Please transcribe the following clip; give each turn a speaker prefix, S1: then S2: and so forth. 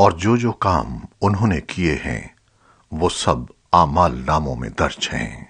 S1: اور جو جو کام انہوں نے کیے ہیں، وہ سب اعمال ناموں میں درج ہیں۔